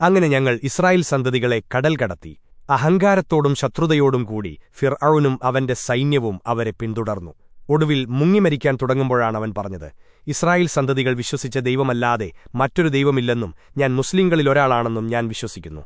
അങ്ങനെ ഞങ്ങൾ ഇസ്രായേൽ സന്തതികളെ കടൽ കടത്തി. അഹങ്കാരത്തോടും ശത്രുതയോടും കൂടി ഫിർ അവന്റെ സൈന്യവും അവരെ പിന്തുടർന്നു. ഒടുവിൽ മുങ്ങിമരിക്കാൻ തുടങ്ങുമ്പോഴാണവൻ പറഞ്ഞത് ഇസ്രായേൽ സന്തതികൾ വിശ്വസിച്ച ദൈവമല്ലാതെ മറ്റൊരു ദൈവമില്ലെന്നും ഞാൻ മുസ്ലിങ്ങളിലൊരാളാണെന്നും ഞാൻ വിശ്വസിക്കുന്നു.